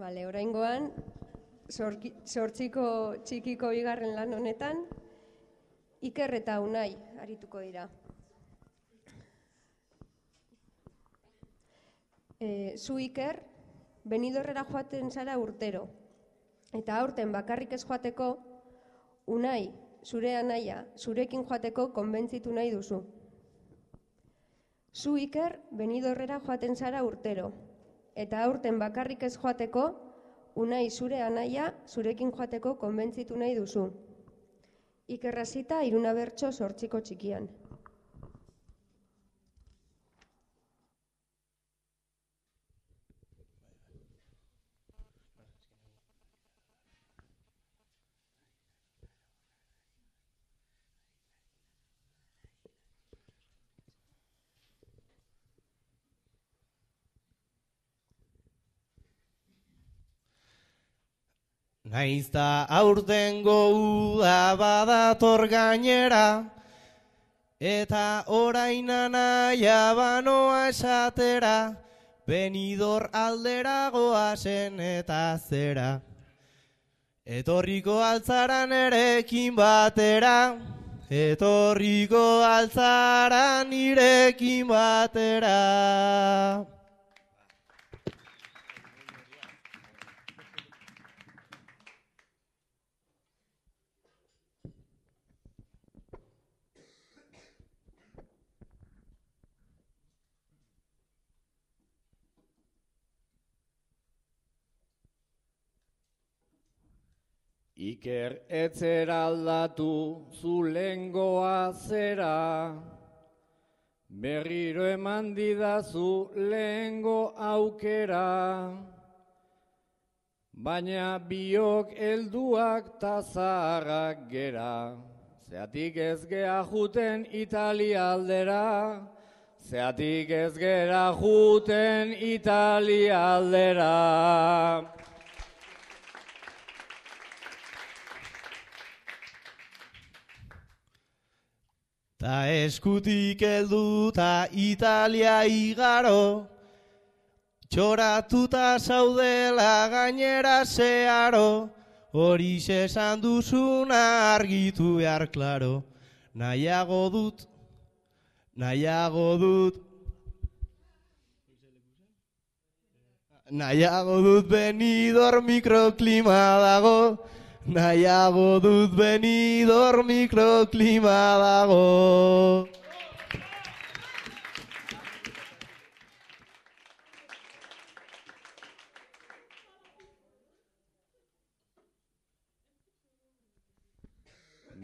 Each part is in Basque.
Bale, oraingoan, sortziko txikiko bigarren lan honetan, Iker eta Unai arituko dira. E, zu Iker, benidorrera joaten zara urtero. Eta aurten bakarrik ez joateko, Unai, zure anaia, zurekin joateko konbentzitu nahi duzu. Zu Iker, benidorrera joaten zara urtero eta aurten bakarrik ez joateko, unai zure anaia zurekin joateko konbentzitu nahi duzu. Ikerrazita iruna bertso sortziko txikian. Naizta aurten uda badator gainera, eta oraina naia banoa esatera, benidor aldera goazen eta zera. Etorriko altzaran erekin batera, etorriko altzaran irekin batera. Iker etzer aldatu zu lengoa zera, berriro eman didazu lengo aukera, baina biok helduak tazarrak gera, zeatik ez gea juten Italia aldera, zeatik ez gera juten Italia aldera. Ta eskutik heldu ta Italia igaro, txoratuta zaudela gainera zeharo, hori esan duzuna argitu behar klaro, nahiago dut, nahiago dut, nahiago dut benidor mikroklima dago, nahiago dut benidor mikroklima dago.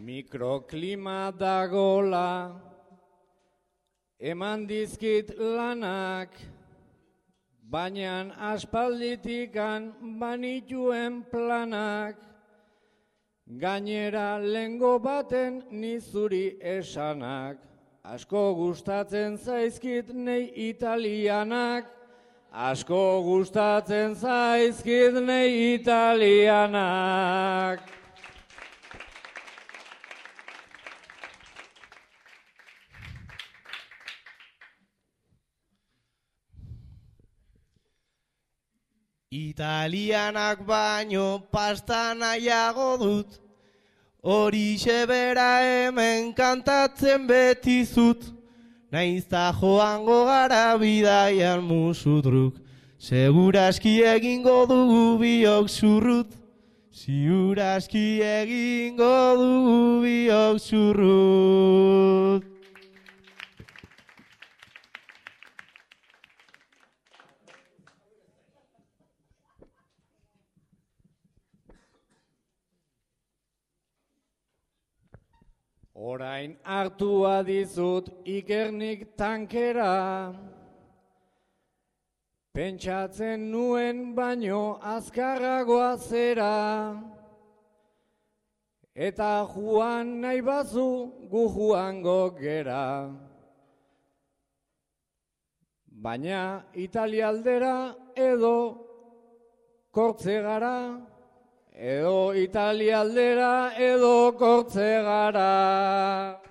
Mikroklima dagola, eman dizkit lanak, baina aspalditikan banituen planak, Gainera lengo baten nizuri esanak, asko gustatzen zaizkit nei italianak, asko gustatzen zaizkit nei italianak. Italianak baino pasta nahiago dut, hori bera hemen kantatzen beti zut, naizta joango gara bidaian musudruk, seguraski egingo dugu biok zurrut, ziuraski egingo dugu biok zurrut. Orain hartua dizut ikernik tankera, pentsatzen nuen baino azkarragoa zera, eta juan nahi bazu gu juango gera. Baina italialdera edo kortze gara, edo Italia aldera edo kortze gara.